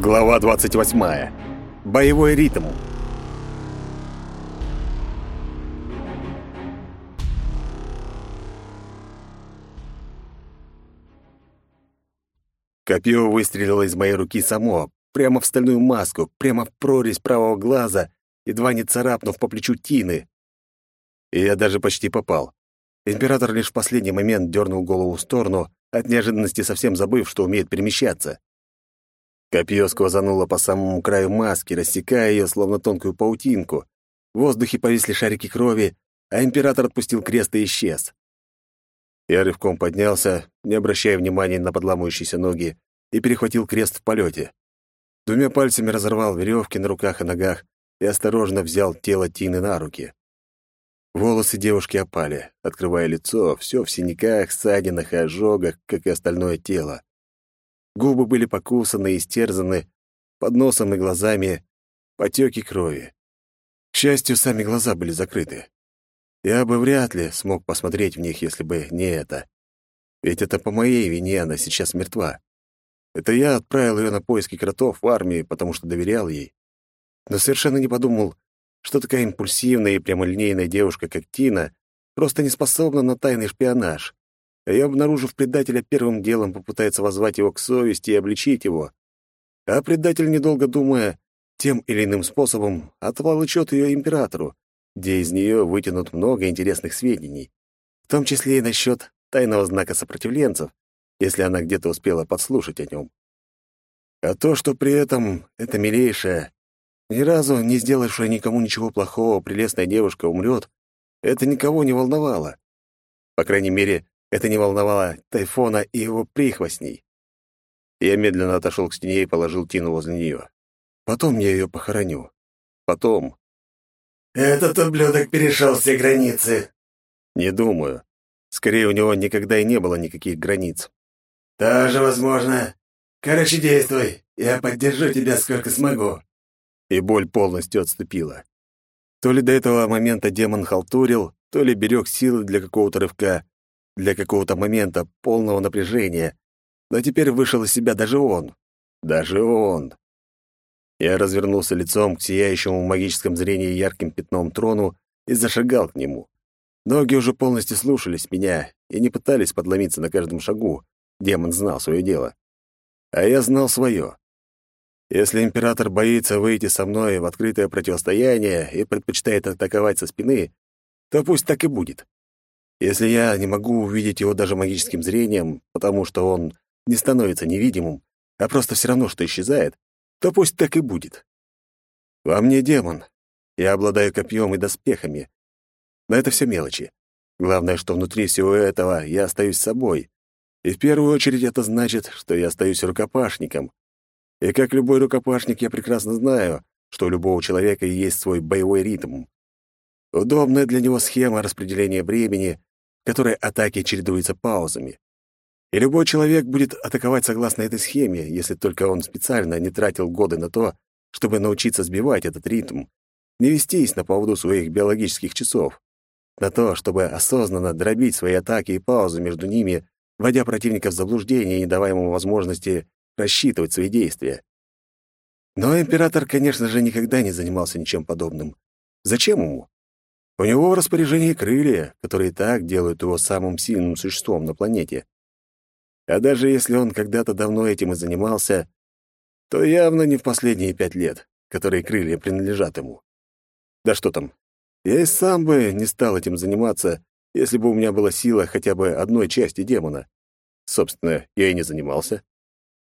Глава 28. Боевой ритм. Копье выстрелило из моей руки само, прямо в стальную маску, прямо в прорезь правого глаза, едва не царапнув по плечу Тины. И я даже почти попал. Император лишь в последний момент дернул голову в сторону, от неожиданности совсем забыв, что умеет перемещаться. Копье сквозануло по самому краю маски, рассекая ее, словно тонкую паутинку. В воздухе повисли шарики крови, а император отпустил крест и исчез. Я рывком поднялся, не обращая внимания на подламывающиеся ноги, и перехватил крест в полете. Двумя пальцами разорвал веревки на руках и ногах и осторожно взял тело Тины на руки. Волосы девушки опали, открывая лицо, все в синяках, ссадинах и ожогах, как и остальное тело. Губы были покусаны и стерзаны, под носом и глазами потеки крови. К счастью, сами глаза были закрыты. Я бы вряд ли смог посмотреть в них, если бы не это. Ведь это по моей вине она сейчас мертва. Это я отправил ее на поиски кротов в армии, потому что доверял ей. Но совершенно не подумал, что такая импульсивная и прямолинейная девушка, как Тина, просто не способна на тайный шпионаж и, обнаружив предателя, первым делом попытается воззвать его к совести и обличить его. А предатель, недолго думая, тем или иным способом отволочет ее императору, где из нее вытянут много интересных сведений, в том числе и насчет тайного знака сопротивленцев, если она где-то успела подслушать о нем. А то, что при этом эта милейшая, ни разу не сделавшая никому ничего плохого, прелестная девушка умрет, это никого не волновало. По крайней мере, это не волновало Тайфона и его прихвостней. Я медленно отошел к стене и положил Тину возле нее. Потом я ее похороню. Потом. «Этот ублюдок перешел все границы». «Не думаю. Скорее, у него никогда и не было никаких границ». «Тоже возможно. Короче, действуй. Я поддержу тебя сколько смогу». И боль полностью отступила. То ли до этого момента демон халтурил, то ли берег силы для какого-то рывка, для какого-то момента полного напряжения, но теперь вышел из себя даже он. Даже он. Я развернулся лицом к сияющему в магическом зрении ярким пятном трону и зашагал к нему. Ноги уже полностью слушались меня и не пытались подломиться на каждом шагу. Демон знал свое дело. А я знал свое. Если император боится выйти со мной в открытое противостояние и предпочитает атаковать со спины, то пусть так и будет. Если я не могу увидеть его даже магическим зрением, потому что он не становится невидимым, а просто все равно что исчезает, то пусть так и будет. Во мне демон. Я обладаю копьем и доспехами. Но это все мелочи. Главное, что внутри всего этого я остаюсь собой. И в первую очередь это значит, что я остаюсь рукопашником. И как любой рукопашник, я прекрасно знаю, что у любого человека есть свой боевой ритм. Удобная для него схема распределения времени, которой атаки чередуются паузами. И любой человек будет атаковать согласно этой схеме, если только он специально не тратил годы на то, чтобы научиться сбивать этот ритм, не вестись на поводу своих биологических часов, на то, чтобы осознанно дробить свои атаки и паузы между ними, вводя противника в заблуждение и не давая ему возможности рассчитывать свои действия. Но император, конечно же, никогда не занимался ничем подобным. Зачем ему? У него в распоряжении крылья, которые так делают его самым сильным существом на планете. А даже если он когда-то давно этим и занимался, то явно не в последние пять лет, которые крылья принадлежат ему. Да что там, я и сам бы не стал этим заниматься, если бы у меня была сила хотя бы одной части демона. Собственно, я и не занимался.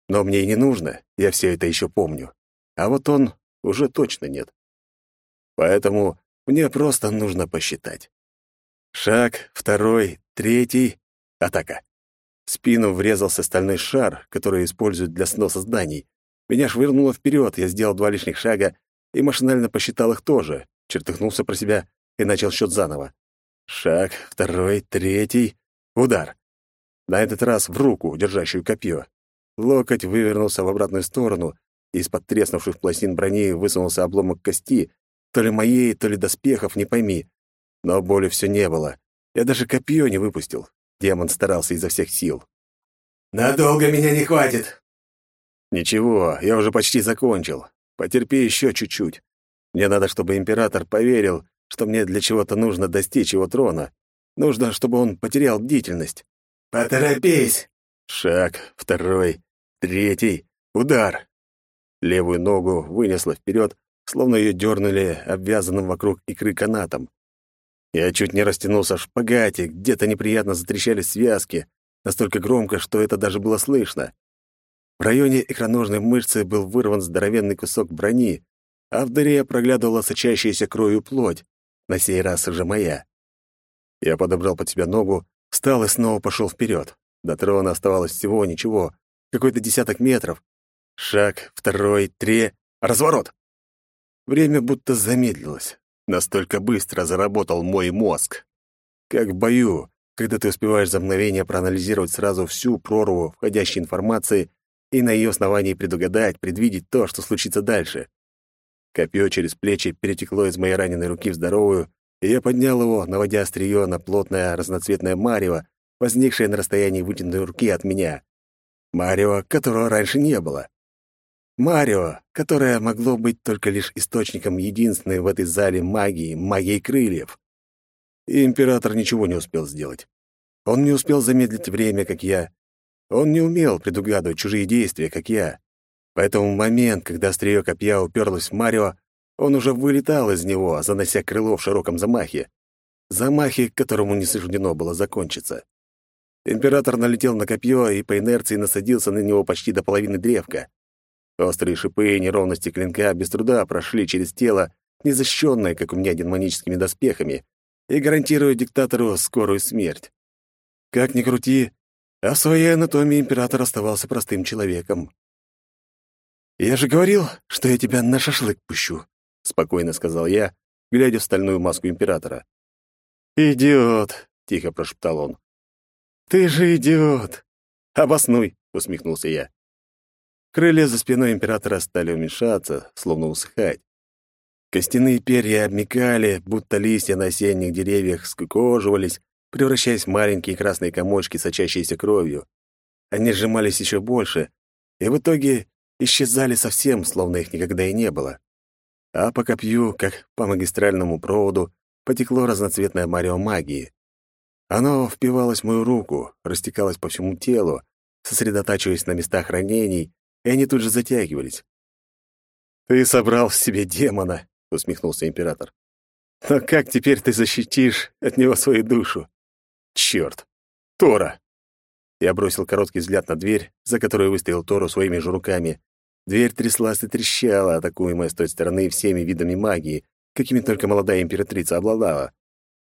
Но мне и не нужно, я все это еще помню. А вот он уже точно нет. Поэтому мне просто нужно посчитать. Шаг, второй, третий. Атака. В спину врезался стальной шар, который используют для сноса зданий. Меня швырнуло вперед, я сделал два лишних шага и машинально посчитал их тоже, чертыхнулся про себя и начал счет заново. Шаг, второй, третий. Удар. На этот раз в руку, держащую копье. Локоть вывернулся в обратную сторону, и из-под треснувших пластин брони высунулся обломок кости, то ли моей, то ли доспехов, не пойми. Но боли все не было. Я даже копье не выпустил. Демон старался изо всех сил. «Надолго меня не хватит!» Ничего, я уже почти закончил. Потерпи еще чуть-чуть. Мне надо, чтобы император поверил, что мне для чего-то нужно достичь его трона. Нужно, чтобы он потерял бдительность. Поторопись. Шаг, второй, третий, удар. Левую ногу вынесла вперед, словно ее дернули обвязанным вокруг икры канатом. Я чуть не растянулся в шпагате, где-то неприятно затрещали связки, настолько громко, что это даже было слышно. В районе икроножной мышцы был вырван здоровенный кусок брони, а в дыре проглядывала сочащаяся кровью плоть, на сей раз уже моя. Я подобрал под себя ногу, встал и снова пошел вперед. До трона оставалось всего ничего, какой-то десяток метров. Шаг, второй, три, разворот. Время будто замедлилось. Настолько быстро заработал мой мозг. Как в бою, когда ты успеваешь за мгновение проанализировать сразу всю прорву входящей информации и на ее основании предугадать, предвидеть то, что случится дальше. Копье через плечи перетекло из моей раненой руки в здоровую, и я поднял его, наводя острие на плотное разноцветное марево, возникшее на расстоянии вытянутой руки от меня. Марево, которого раньше не было. Марио, которое могло быть только лишь источником единственной в этой зале магии, магии крыльев. И император ничего не успел сделать. Он не успел замедлить время, как я. Он не умел предугадывать чужие действия, как я. Поэтому в момент, когда острие копья уперлось в Марио, он уже вылетал из него, занося крыло в широком замахе. Замахе, которому не суждено было закончиться. Император налетел на копье и по инерции насадился на него почти до половины древка. Острые шипы и неровности клинка без труда прошли через тело, незащищенное, как у меня, демоническими доспехами, и гарантируя диктатору скорую смерть. Как ни крути, а в своей анатомии император оставался простым человеком. «Я же говорил, что я тебя на шашлык пущу», — спокойно сказал я, глядя в стальную маску императора. «Идиот!» — тихо прошептал он. «Ты же идиот!» «Обоснуй!» — усмехнулся я. Крылья за спиной императора стали уменьшаться, словно усыхать. Костяные перья обмекали, будто листья на осенних деревьях скукоживались, превращаясь в маленькие красные комочки, сочащиеся кровью. Они сжимались еще больше, и в итоге исчезали совсем, словно их никогда и не было. А по копью, как по магистральному проводу, потекло разноцветное марево магии. Оно впивалось в мою руку, растекалось по всему телу, сосредотачиваясь на местах ранений, и они тут же затягивались. «Ты собрал в себе демона», — усмехнулся император. «Но как теперь ты защитишь от него свою душу? Черт! Тора!» Я бросил короткий взгляд на дверь, за которой выставил Тору своими же руками. Дверь тряслась и трещала, атакуемая с той стороны всеми видами магии, какими только молодая императрица обладала.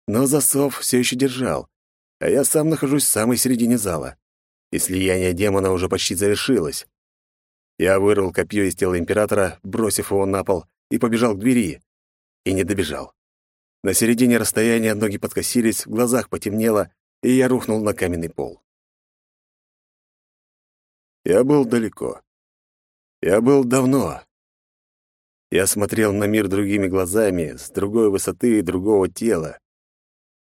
Но засов все еще держал, а я сам нахожусь в самой середине зала. И слияние демона уже почти завершилось. Я вырвал копье из тела императора, бросив его на пол, и побежал к двери. И не добежал. На середине расстояния ноги подкосились, в глазах потемнело, и я рухнул на каменный пол. Я был далеко. Я был давно. Я смотрел на мир другими глазами, с другой высоты и другого тела.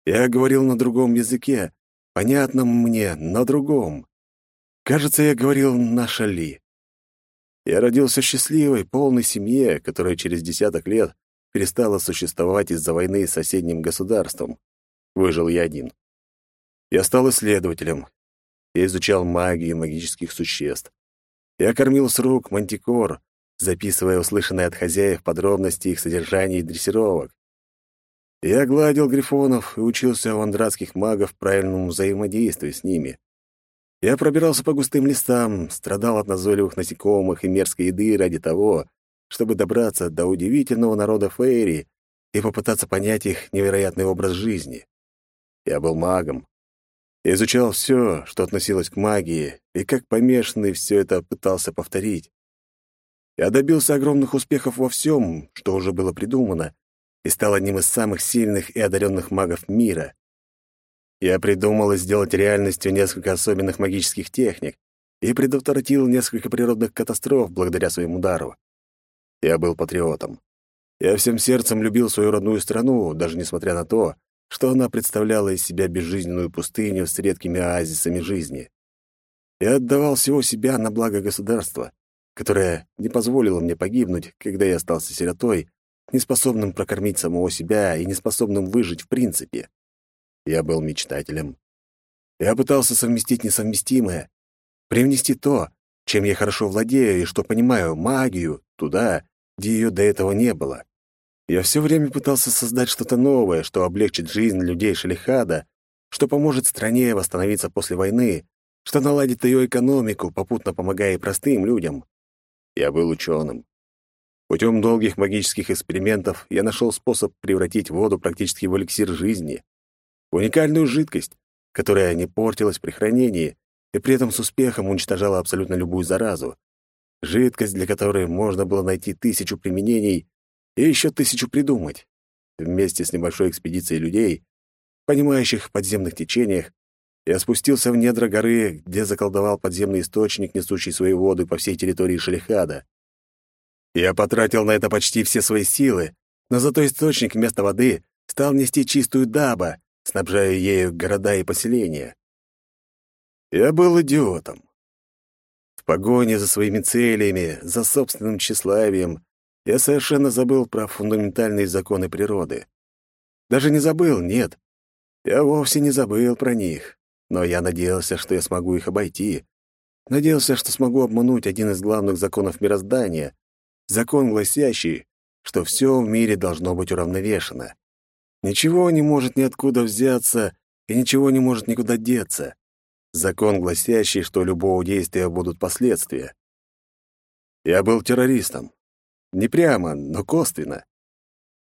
Я говорил на другом языке, понятном мне, на другом. Кажется, я говорил на шали. Я родился счастливой, полной семье, которая через десяток лет перестала существовать из-за войны с соседним государством. Выжил я один. Я стал исследователем. Я изучал магию магических существ. Я кормил с рук мантикор, записывая услышанные от хозяев подробности их содержания и дрессировок. Я гладил грифонов и учился у андратских магов правильному взаимодействию с ними. Я пробирался по густым листам, страдал от назойливых насекомых и мерзкой еды ради того, чтобы добраться до удивительного народа Фейри и попытаться понять их невероятный образ жизни. Я был магом, я изучал все, что относилось к магии, и как помешанный все это пытался повторить. Я добился огромных успехов во всем, что уже было придумано, и стал одним из самых сильных и одаренных магов мира. Я придумал сделать реальностью несколько особенных магических техник и предотвратил несколько природных катастроф благодаря своему дару. Я был патриотом. Я всем сердцем любил свою родную страну, даже несмотря на то, что она представляла из себя безжизненную пустыню с редкими оазисами жизни. Я отдавал всего себя на благо государства, которая не позволила мне погибнуть, когда я остался сиротой, неспособным прокормить самого себя и неспособным выжить в принципе. Я был мечтателем. Я пытался совместить несовместимое, привнести то, чем я хорошо владею и что понимаю, магию, туда, где ее до этого не было. Я все время пытался создать что-то новое, что облегчит жизнь людей Шалихада, что поможет стране восстановиться после войны, что наладит ее экономику, попутно помогая и простым людям. Я был ученым. Путем долгих магических экспериментов я нашел способ превратить воду практически в эликсир жизни, уникальную жидкость, которая не портилась при хранении и при этом с успехом уничтожала абсолютно любую заразу. Жидкость, для которой можно было найти тысячу применений и еще тысячу придумать. Вместе с небольшой экспедицией людей, понимающих в подземных течениях, я спустился в недра горы, где заколдовал подземный источник, несущий свои воды по всей территории Шалихада. Я потратил на это почти все свои силы, но зато источник вместо воды стал нести чистую даба, снабжая ею города и поселения. Я был идиотом. В погоне за своими целями, за собственным тщеславием, я совершенно забыл про фундаментальные законы природы. Даже не забыл, нет. Я вовсе не забыл про них, но я надеялся, что я смогу их обойти. Надеялся, что смогу обмануть один из главных законов мироздания, закон, гласящий, что все в мире должно быть уравновешено. Ничего не может ниоткуда взяться, и ничего не может никуда деться. Закон, гласящий, что любого действия будут последствия. Я был террористом, не прямо, но косвенно.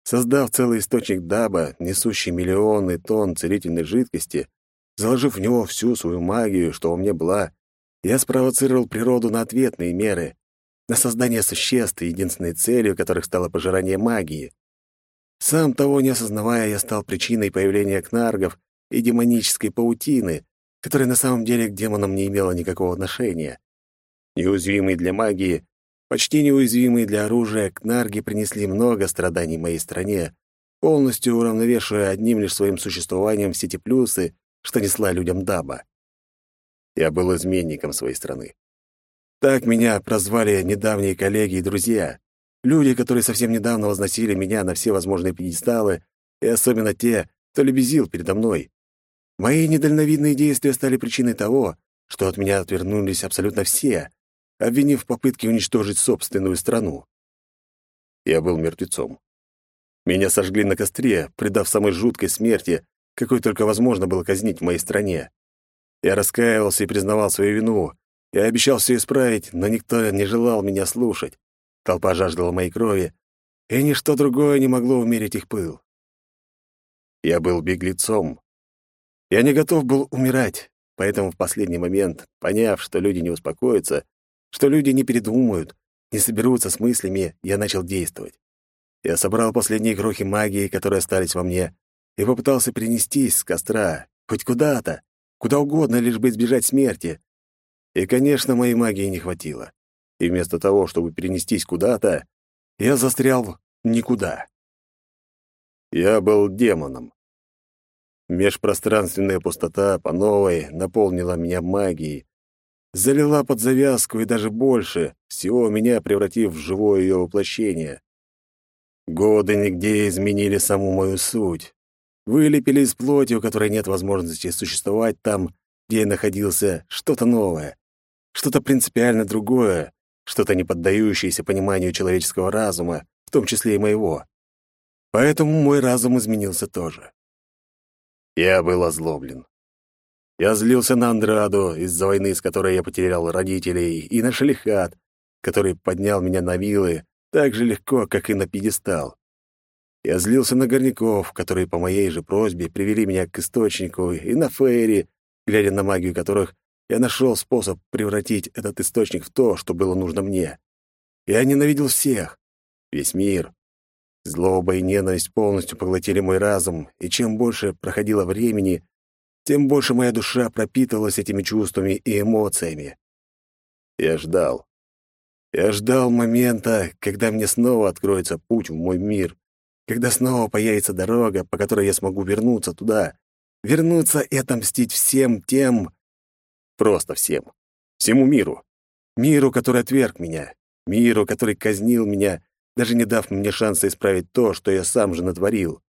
Создав целый источник даба, несущий миллионы тонн целительной жидкости, заложив в него всю свою магию, что у меня была, я спровоцировал природу на ответные меры, на создание существ, единственной целью которых стало пожирание магии. Сам того не осознавая, я стал причиной появления кнаргов и демонической паутины, которая на самом деле к демонам не имела никакого отношения. Неуязвимый для магии, Почти неуязвимые для оружия, кнарги принесли много страданий моей стране, полностью уравновешивая одним лишь своим существованием все те плюсы, что несла людям даба. Я был изменником своей страны. Так меня прозвали недавние коллеги и друзья, люди, которые совсем недавно возносили меня на все возможные пьедесталы, и особенно те, кто лебезил передо мной. Мои недальновидные действия стали причиной того, что от меня отвернулись абсолютно все, обвинив в попытке уничтожить собственную страну. Я был мертвецом. Меня сожгли на костре, предав самой жуткой смерти, какой только возможно было казнить в моей стране. Я раскаивался и признавал свою вину. Я обещал все исправить, но никто не желал меня слушать. Толпа жаждала моей крови, и ничто другое не могло умерить их пыл. Я был беглецом. Я не готов был умирать, поэтому в последний момент, поняв, что люди не успокоятся, что люди не передумают, не соберутся с мыслями, я начал действовать. Я собрал последние крохи магии, которые остались во мне, и попытался перенестись с костра, хоть куда-то, куда угодно, лишь бы избежать смерти. И, конечно, моей магии не хватило. И вместо того, чтобы перенестись куда-то, я застрял никуда. Я был демоном. Межпространственная пустота по новой наполнила меня магией, залила под завязку и даже больше, всего меня превратив в живое ее воплощение. Годы нигде изменили саму мою суть. Вылепили из плоти, у которой нет возможности существовать там, где я находился, что-то новое, что-то принципиально другое, что-то не поддающееся пониманию человеческого разума, в том числе и моего. Поэтому мой разум изменился тоже. Я был озлоблен. Я злился на Андраду из-за войны, с которой я потерял родителей, и на Шалихат, который поднял меня на вилы так же легко, как и на пьедестал. Я злился на горняков, которые по моей же просьбе привели меня к источнику, и на Фейри, глядя на магию которых, я нашел способ превратить этот источник в то, что было нужно мне. Я ненавидел всех, весь мир. Злоба и ненависть полностью поглотили мой разум, и чем больше проходило времени, тем больше моя душа пропитывалась этими чувствами и эмоциями. Я ждал. Я ждал момента, когда мне снова откроется путь в мой мир, когда снова появится дорога, по которой я смогу вернуться туда, вернуться и отомстить всем тем, просто всем, всему миру. Миру, который отверг меня. Миру, который казнил меня, даже не дав мне шанса исправить то, что я сам же натворил.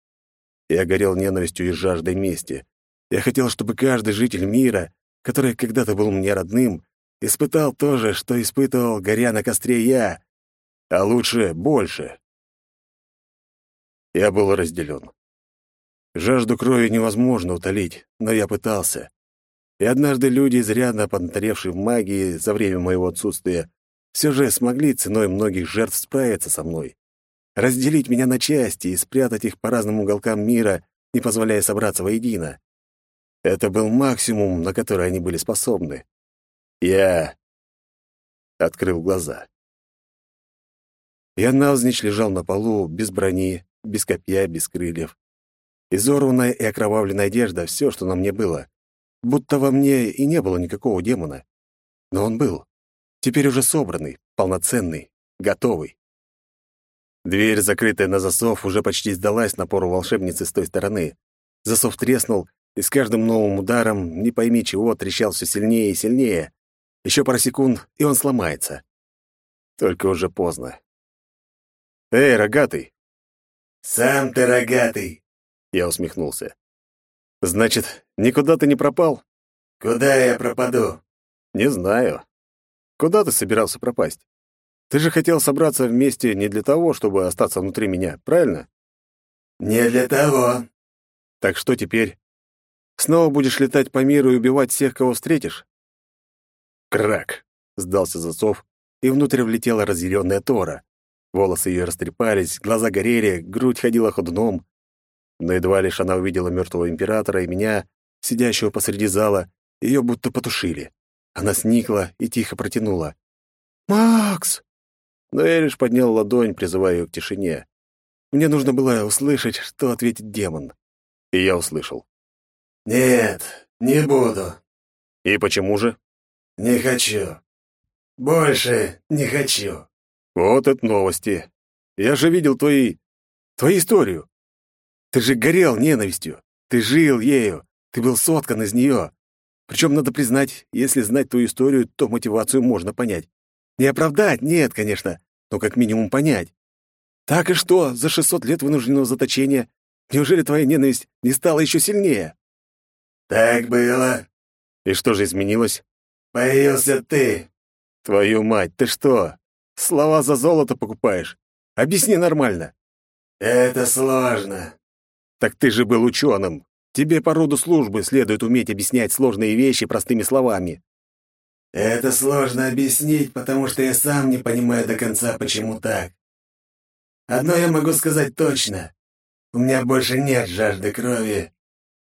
Я горел ненавистью и жаждой мести. Я хотел, чтобы каждый житель мира, который когда-то был мне родным, испытал то же, что испытывал, горя на костре я, а лучше больше. Я был разделен. Жажду крови невозможно утолить, но я пытался. И однажды люди, изрядно поднаторевшие в магии за время моего отсутствия, все же смогли ценой многих жертв справиться со мной. Разделить меня на части и спрятать их по разным уголкам мира, не позволяя собраться воедино. Это был максимум, на который они были способны. Я открыл глаза. Я навзничь лежал на полу, без брони, без копья, без крыльев. Изорванная и окровавленная одежда — все, что на мне было. Будто во мне и не было никакого демона. Но он был. Теперь уже собранный, полноценный, готовый. Дверь, закрытая на засов, уже почти сдалась напору волшебницы с той стороны. Засов треснул, и с каждым новым ударом, не пойми чего, трещал все сильнее и сильнее. Еще пара секунд, и он сломается. Только уже поздно. «Эй, рогатый!» «Сам ты рогатый!» Я усмехнулся. «Значит, никуда ты не пропал?» «Куда я пропаду?» «Не знаю. Куда ты собирался пропасть? Ты же хотел собраться вместе не для того, чтобы остаться внутри меня, правильно? Не для того. Так что теперь? Снова будешь летать по миру и убивать всех, кого встретишь? Крак! Сдался засов, и внутрь влетела разъяренная Тора. Волосы ее растрепались, глаза горели, грудь ходила ходуном. Но едва лишь она увидела мертвого императора и меня, сидящего посреди зала, ее будто потушили. Она сникла и тихо протянула. «Макс!» Но я лишь поднял ладонь, призывая ее к тишине. Мне нужно было услышать, что ответит демон. И я услышал. «Нет, не буду». «И почему же?» «Не хочу. Больше не хочу». «Вот это новости. Я же видел твои... твою историю. Ты же горел ненавистью. Ты жил ею. Ты был соткан из нее. Причем, надо признать, если знать твою историю, то мотивацию можно понять. Не оправдать, нет, конечно, но как минимум понять. Так и что за 600 лет вынужденного заточения? Неужели твоя ненависть не стала еще сильнее? Так было. И что же изменилось? Появился ты. Твою мать, ты что? Слова за золото покупаешь? Объясни нормально. Это сложно. Так ты же был ученым. Тебе по роду службы следует уметь объяснять сложные вещи простыми словами. Это сложно объяснить, потому что я сам не понимаю до конца, почему так. Одно я могу сказать точно. У меня больше нет жажды крови,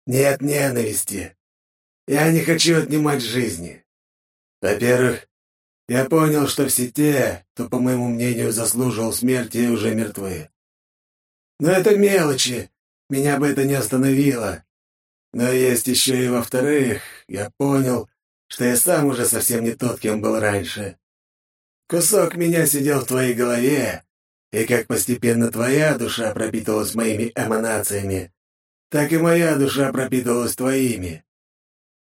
нет ненависти. Я не хочу отнимать жизни. Во-первых, я понял, что все те, кто, по моему мнению, заслуживал смерти, уже мертвы. Но это мелочи, меня бы это не остановило. Но есть еще и во-вторых, я понял, что я сам уже совсем не тот, кем был раньше. Кусок меня сидел в твоей голове, и как постепенно твоя душа пропитывалась моими эманациями, так и моя душа пропитывалась твоими.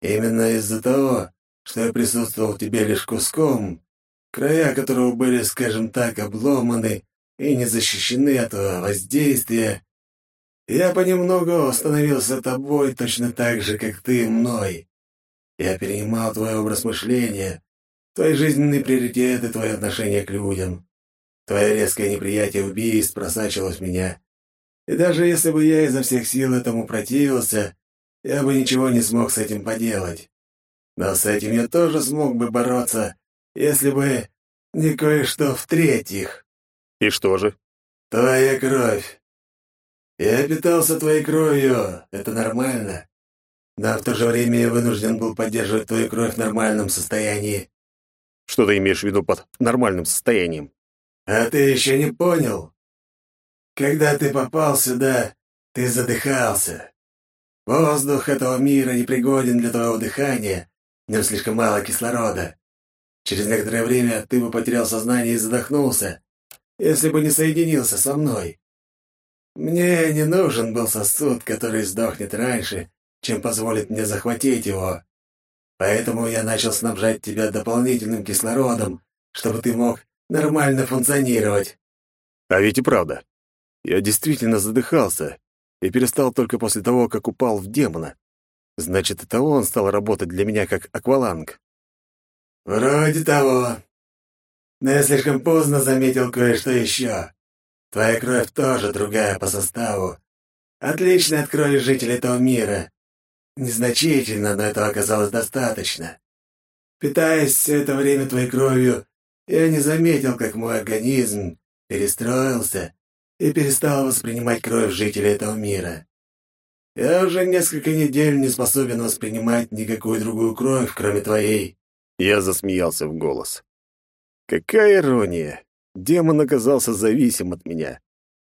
Именно из-за того, что я присутствовал в тебе лишь куском, края которого были, скажем так, обломаны и не защищены от воздействия, я понемногу становился тобой точно так же, как ты мной. Я перенимал твой образ мышления, твои жизненные приоритеты, твои отношения к людям. Твое резкое неприятие убийств просачивалось в меня. И даже если бы я изо всех сил этому противился, я бы ничего не смог с этим поделать. Но с этим я тоже смог бы бороться, если бы не кое-что в-третьих. И что же? Твоя кровь. Я питался твоей кровью, это нормально. Но в то же время я вынужден был поддерживать твою кровь в нормальном состоянии. Что ты имеешь в виду под нормальным состоянием? А ты еще не понял? Когда ты попал сюда, ты задыхался. Воздух этого мира непригоден для твоего дыхания, в нем слишком мало кислорода. Через некоторое время ты бы потерял сознание и задохнулся, если бы не соединился со мной. Мне не нужен был сосуд, который сдохнет раньше, чем позволит мне захватить его. Поэтому я начал снабжать тебя дополнительным кислородом, чтобы ты мог нормально функционировать». А ведь и правда. Я действительно задыхался и перестал только после того, как упал в демона. Значит, это он стал работать для меня как акваланг. «Вроде того. Но я слишком поздно заметил кое-что еще. Твоя кровь тоже другая по составу. Отличная от крови жителей этого мира. Незначительно, но этого оказалось достаточно. Питаясь все это время твоей кровью, я не заметил, как мой организм перестроился и перестал воспринимать кровь жителей этого мира. Я уже несколько недель не способен воспринимать никакую другую кровь, кроме твоей. Я засмеялся в голос. Какая ирония! Демон оказался зависим от меня.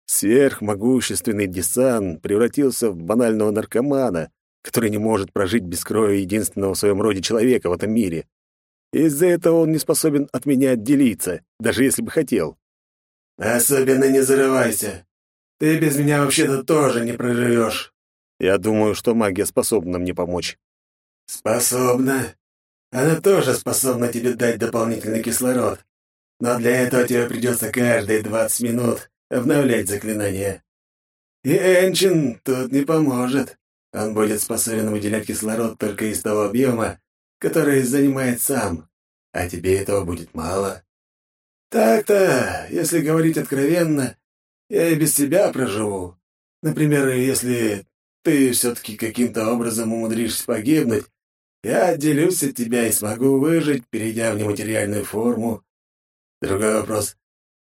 Сверхмогущественный Десан превратился в банального наркомана, который не может прожить без крови единственного в своем роде человека в этом мире. Из-за этого он не способен от меня отделиться, даже если бы хотел. «Особенно не зарывайся. Ты без меня вообще-то тоже не проживешь». Я думаю, что магия способна мне помочь. «Способна. Она тоже способна тебе дать дополнительный кислород. Но для этого тебе придется каждые двадцать минут обновлять заклинание. И Энчин тут не поможет. Он будет способен выделять кислород только из того объема, который занимает сам, а тебе этого будет мало. Так-то, если говорить откровенно, я и без тебя проживу. Например, если ты все-таки каким-то образом умудришься погибнуть, я отделюсь от тебя и смогу выжить, перейдя в нематериальную форму. Другой вопрос,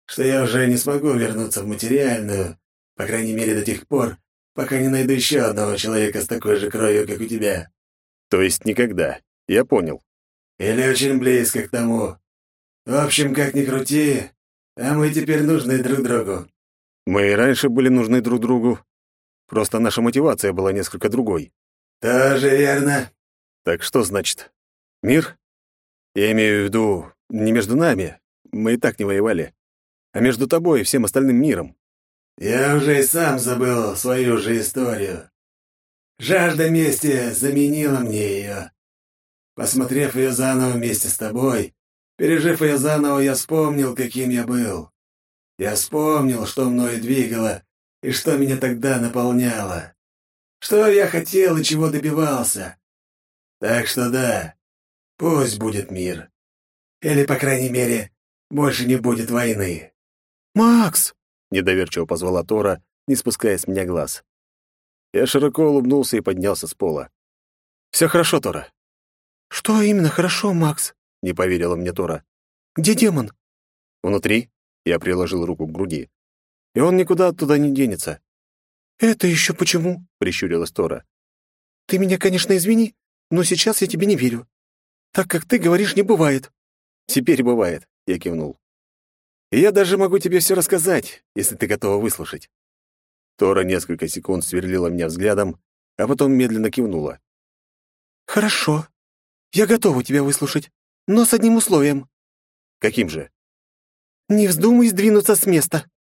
что я уже не смогу вернуться в материальную, по крайней мере до тех пор, пока не найду еще одного человека с такой же кровью, как у тебя. То есть никогда. Я понял. Или очень близко к тому. В общем, как ни крути, а мы теперь нужны друг другу. Мы и раньше были нужны друг другу. Просто наша мотивация была несколько другой. Тоже верно. Так что значит? Мир? Я имею в виду не между нами, мы и так не воевали, а между тобой и всем остальным миром. Я уже и сам забыл свою же историю. Жажда мести заменила мне ее. Посмотрев ее заново вместе с тобой, пережив ее заново, я вспомнил, каким я был. Я вспомнил, что мною двигало и что меня тогда наполняло. Что я хотел и чего добивался. Так что да, пусть будет мир. Или, по крайней мере, больше не будет войны. «Макс!» — недоверчиво позвала Тора, не спуская с меня глаз. Я широко улыбнулся и поднялся с пола. «Все хорошо, Тора». «Что именно хорошо, Макс?» — не поверила мне Тора. «Где демон?» «Внутри?» — я приложил руку к груди. «И он никуда оттуда не денется». «Это еще почему?» — прищурилась Тора. «Ты меня, конечно, извини, но сейчас я тебе не верю. Так как ты говоришь, не бывает». «Теперь бывает», — я кивнул. «И я даже могу тебе все рассказать, если ты готова выслушать». Тора несколько секунд сверлила меня взглядом, а потом медленно кивнула. «Хорошо. Я готова тебя выслушать, но с одним условием». «Каким же?» «Не вздумай сдвинуться с места».